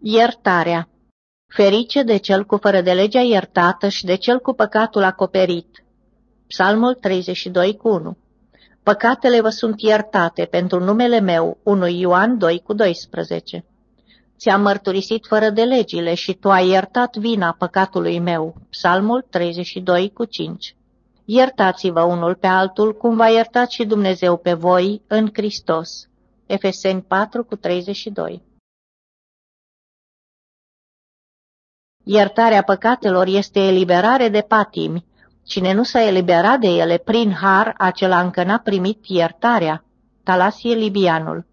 Iertarea Ferice de cel cu fără de legea iertată și de cel cu păcatul acoperit. Psalmul 32 cu 1 Păcatele vă sunt iertate pentru numele meu, 1 Ioan 2 cu 12. Ți-am mărturisit fără de legile și tu ai iertat vina păcatului meu. Psalmul 32 cu 5 Iertați-vă unul pe altul, cum va iertat și Dumnezeu pe voi în Hristos. Efeseni 4 cu 32 Iertarea păcatelor este eliberare de patimi. Cine nu s-a eliberat de ele prin har, acela încă n-a primit iertarea. Talasie Libianul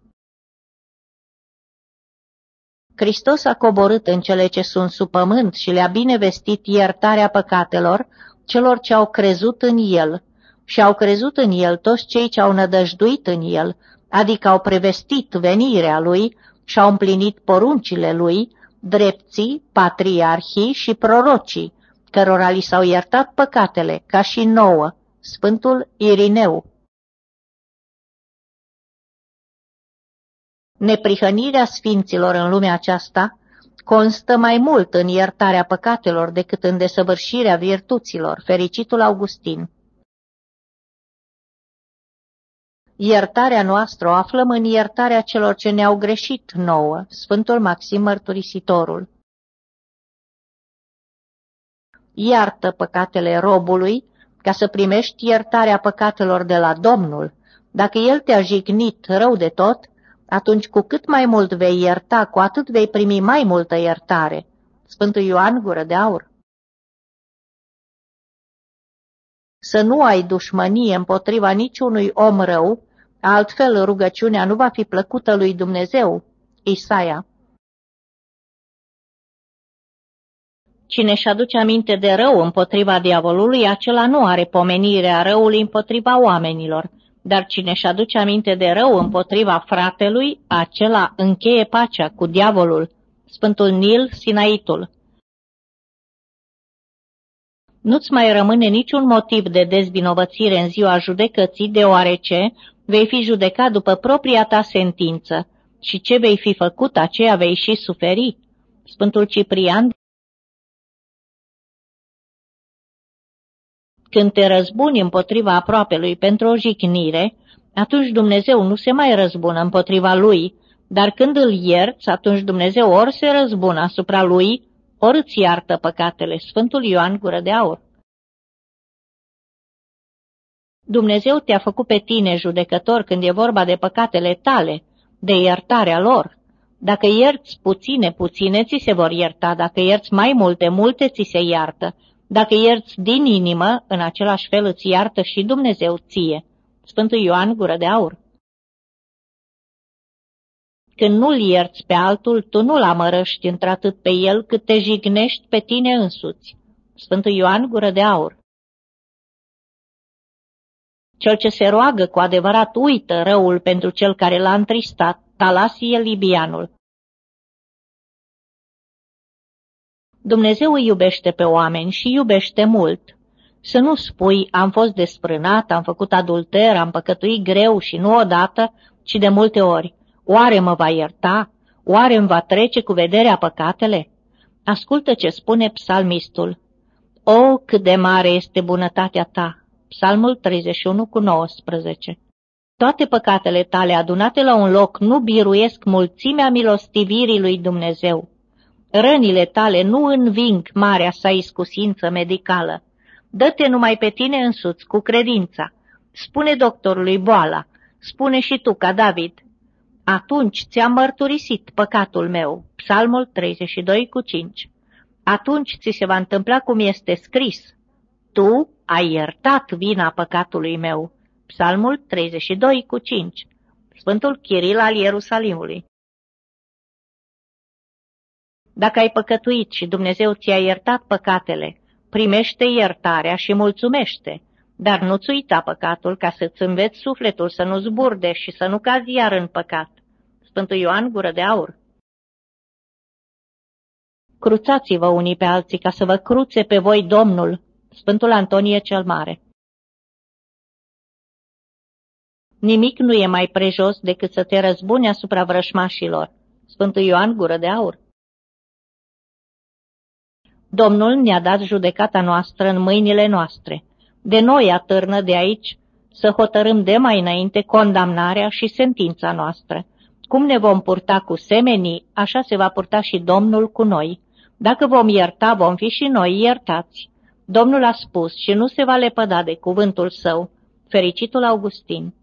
Hristos a coborât în cele ce sunt sub pământ și le-a binevestit iertarea păcatelor celor ce au crezut în El și au crezut în El toți cei ce au nădăjduit în El, adică au prevestit venirea Lui și au împlinit poruncile Lui, drepții, patriarhii și prorocii, cărora li s-au iertat păcatele, ca și nouă, Sfântul Irineu. Neprihănirea sfinților în lumea aceasta constă mai mult în iertarea păcatelor decât în desăvârșirea virtuților, fericitul Augustin. Iertarea noastră o aflăm în iertarea celor ce ne-au greșit nouă, Sfântul Maxim Mărturisitorul. Iartă păcatele robului ca să primești iertarea păcatelor de la Domnul. Dacă El te-a jignit rău de tot, atunci cu cât mai mult vei ierta, cu atât vei primi mai multă iertare. Sfântul Ioan Gură de Aur Să nu ai dușmănie împotriva niciunui om rău, altfel rugăciunea nu va fi plăcută lui Dumnezeu. Isaia Cine își aduce aminte de rău împotriva diavolului, acela nu are pomenirea răului împotriva oamenilor, dar cine își aduce aminte de rău împotriva fratelui, acela încheie pacea cu diavolul. Sfântul Nil Sinaitul Nu-ți mai rămâne niciun motiv de dezvinovățire în ziua judecății, deoarece vei fi judecat după propria ta sentință și ce vei fi făcut, aceea vei și suferi. Sfântul Ciprian Când te răzbuni împotriva aproapelui pentru o jignire, atunci Dumnezeu nu se mai răzbună împotriva lui, dar când îl ierți, atunci Dumnezeu ori se răzbună asupra lui, ori îți iartă păcatele. Sfântul Ioan Gură de Aur Dumnezeu te-a făcut pe tine judecător când e vorba de păcatele tale, de iertarea lor. Dacă ierți puține, puține ți se vor ierta, dacă ierți mai multe, multe ți se iartă. Dacă ierți din inimă, în același fel îți iartă și Dumnezeu ție. Sfântul Ioan Gură de Aur Când nu-l ierți pe altul, tu nu-l amărăști într-atât pe el cât te jignești pe tine însuți. Sfântul Ioan Gură de Aur Cel ce se roagă cu adevărat uită răul pentru cel care l-a întristat, Talasie Libianul. Dumnezeu îi iubește pe oameni și iubește mult. Să nu spui, am fost desprânat, am făcut adulter, am păcătuit greu și nu odată, ci de multe ori. Oare mă va ierta? Oare îmi va trece cu vederea păcatele? Ascultă ce spune psalmistul. O, cât de mare este bunătatea ta! Psalmul 31 cu 19 Toate păcatele tale adunate la un loc nu biruiesc mulțimea milostivirii lui Dumnezeu. Rănile tale nu înving marea sa iscusință medicală. Dă-te numai pe tine însuți, cu credința. Spune doctorului boala, spune și tu ca David. Atunci ți-am mărturisit păcatul meu. Psalmul 32 cu 5. Atunci ți se va întâmpla cum este scris. Tu ai iertat vina păcatului meu. Psalmul 32 cu 5. Sfântul Chiril al Ierusalimului. Dacă ai păcătuit și Dumnezeu ți-a iertat păcatele, primește iertarea și mulțumește, dar nu-ți uita păcatul ca să-ți înveți sufletul să nu zburde și să nu cazi iar în păcat. Sfântul Ioan Gură de Aur Cruțați-vă unii pe alții ca să vă cruțe pe voi Domnul, Sfântul Antonie cel Mare. Nimic nu e mai prejos decât să te răzbuni asupra vrășmașilor. Sfântul Ioan Gură de Aur Domnul ne-a dat judecata noastră în mâinile noastre. De noi atârnă de aici să hotărâm de mai înainte condamnarea și sentința noastră. Cum ne vom purta cu semenii, așa se va purta și Domnul cu noi. Dacă vom ierta, vom fi și noi iertați. Domnul a spus și nu se va lepăda de cuvântul său. Fericitul Augustin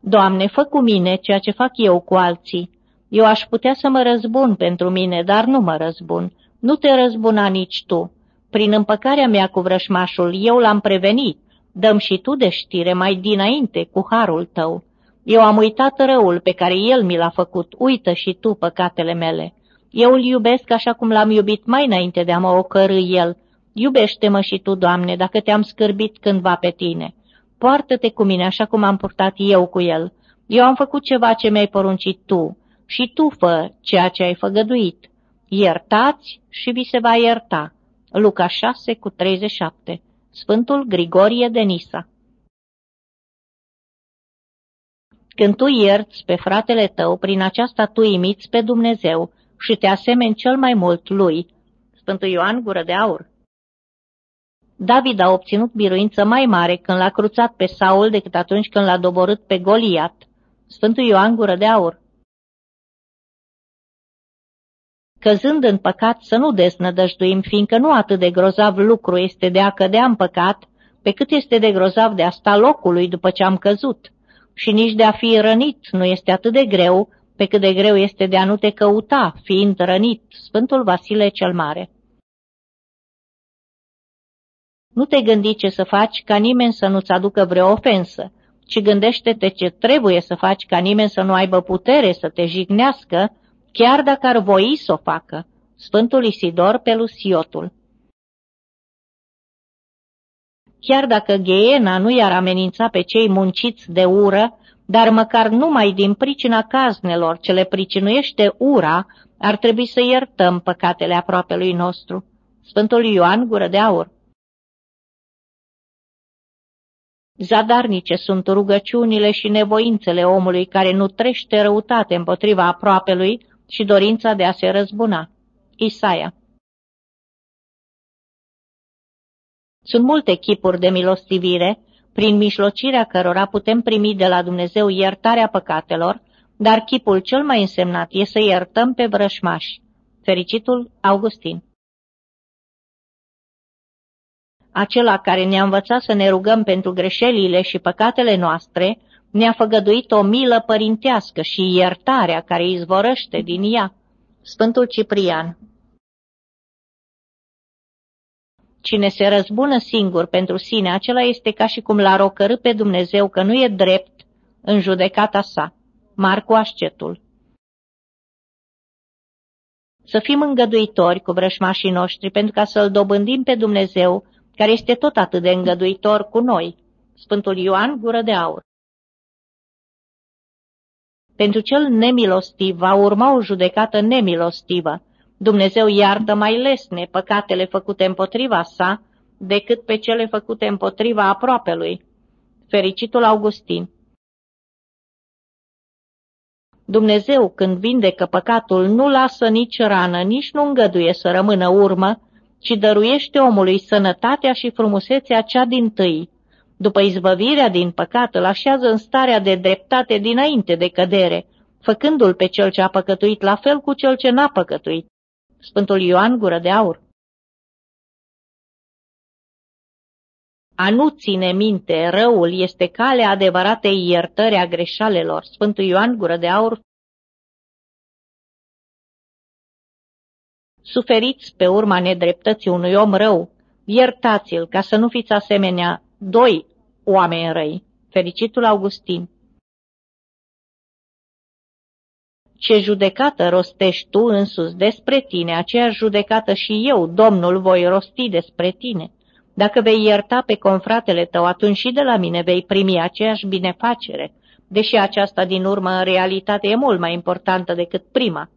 Doamne, fă cu mine ceea ce fac eu cu alții. Eu aș putea să mă răzbun pentru mine, dar nu mă răzbun. Nu te răzbuna nici tu. Prin împăcarea mea cu vrășmașul, eu l-am prevenit. Dăm și tu de știre mai dinainte cu harul tău. Eu am uitat răul pe care el mi l-a făcut, uită și tu păcatele mele. Eu îl iubesc așa cum l-am iubit mai înainte de a mă ocărâ el. Iubește-mă și tu, Doamne, dacă te-am scârbit cândva pe tine. Poartă-te cu mine așa cum am purtat eu cu el. Eu am făcut ceva ce mi-ai poruncit tu și tu fă ceea ce ai făgăduit. Iertați și vi se va ierta. Luca 6 cu 37 Sfântul Grigorie de Nisa Când tu ierți pe fratele tău, prin aceasta tu imiți pe Dumnezeu și te asemeni cel mai mult lui. Sfântul Ioan Gură de Aur David a obținut biruință mai mare când l-a cruțat pe Saul decât atunci când l-a doborât pe Goliat. Sfântul Ioan Gură de Aur Căzând în păcat să nu desnădăjduim, fiindcă nu atât de grozav lucru este de a cădea în păcat, pe cât este de grozav de a sta locului după ce am căzut. Și nici de a fi rănit nu este atât de greu, pe cât de greu este de a nu te căuta, fiind rănit. Sfântul Vasile cel Mare Nu te gândi ce să faci ca nimeni să nu-ți aducă vreo ofensă, ci gândește-te ce trebuie să faci ca nimeni să nu aibă putere să te jignească, chiar dacă ar voi să o facă. Sfântul Isidor pe Lusiotul Chiar dacă Gheena nu i-ar amenința pe cei munciți de ură, dar măcar numai din pricina caznelor ce le pricinuiește ura, ar trebui să iertăm păcatele aproapelui nostru. Sfântul Ioan Gură de Aur Zadarnice sunt rugăciunile și nevoințele omului care nu trește răutate împotriva aproapelui și dorința de a se răzbuna. Isaia Sunt multe chipuri de milostivire, prin mijlocirea cărora putem primi de la Dumnezeu iertarea păcatelor, dar chipul cel mai însemnat e să iertăm pe vrășmași. Fericitul Augustin Acela care ne-a învățat să ne rugăm pentru greșelile și păcatele noastre, ne-a făgăduit o milă părintească și iertarea care izvorăște din ea. Sfântul Ciprian Cine se răzbună singur pentru sine, acela este ca și cum l-ar ocărâ pe Dumnezeu că nu e drept în judecata sa. Marcu Ascetul Să fim îngăduitori cu vrășmașii noștri pentru ca să-L dobândim pe Dumnezeu, care este tot atât de îngăduitor cu noi. Sfântul Ioan Gură de Aur Pentru cel nemilostiv va urma o judecată nemilostivă, Dumnezeu iartă mai lesne păcatele făcute împotriva sa decât pe cele făcute împotriva aproapelui. Fericitul Augustin Dumnezeu, când vindecă păcatul, nu lasă nici rană, nici nu îngăduie să rămână urmă, ci dăruiește omului sănătatea și frumusețea cea din tâi. După izbăvirea din păcat, îl așează în starea de dreptate dinainte de cădere, făcându-l pe cel ce a păcătuit la fel cu cel ce n-a păcătuit. Sfântul Ioan Gură de Aur A nu ține minte răul este calea adevăratei iertări a greșalelor. Sfântul Ioan Gură de Aur Suferiți pe urma nedreptății unui om rău, iertați-l ca să nu fiți asemenea doi oameni răi. Fericitul Augustin Ce judecată rostești tu însuți despre tine, aceeași judecată și eu, Domnul, voi rosti despre tine. Dacă vei ierta pe confratele tău, atunci și de la mine vei primi aceeași binefacere, deși aceasta din urmă în realitate e mult mai importantă decât prima.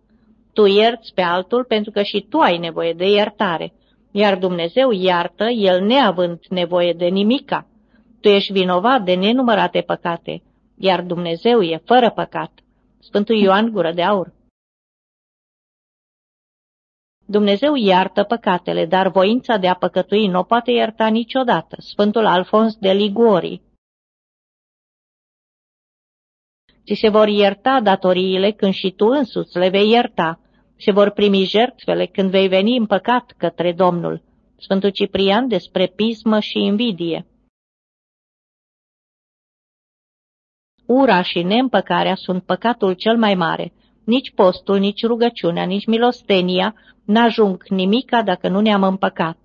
Tu ierți pe altul pentru că și tu ai nevoie de iertare, iar Dumnezeu iartă, El neavând nevoie de nimica. Tu ești vinovat de nenumărate păcate, iar Dumnezeu e fără păcat. Sfântul Ioan Gură de Aur Dumnezeu iartă păcatele, dar voința de a păcătui nu o poate ierta niciodată. Sfântul Alfons de Ligori Ți se vor ierta datoriile când și tu însuți le vei ierta. Se vor primi jertfele când vei veni în păcat către Domnul. Sfântul Ciprian despre pismă și invidie. Ura și neîmpăcarea sunt păcatul cel mai mare. Nici postul, nici rugăciunea, nici milostenia n-ajung nimica dacă nu ne-am împăcat.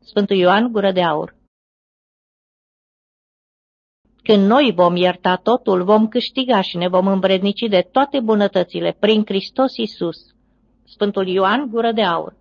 Sfântul Ioan Gură de Aur Când noi vom ierta totul, vom câștiga și ne vom îmbrednici de toate bunătățile prin Hristos Isus. Sfântul Ioan Gură de Aur